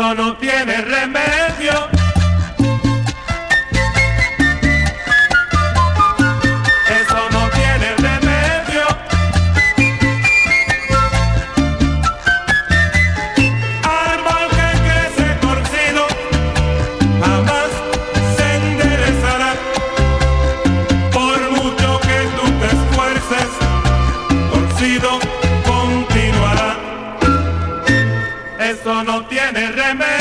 No tiene remedio. Eso no tiene remedio.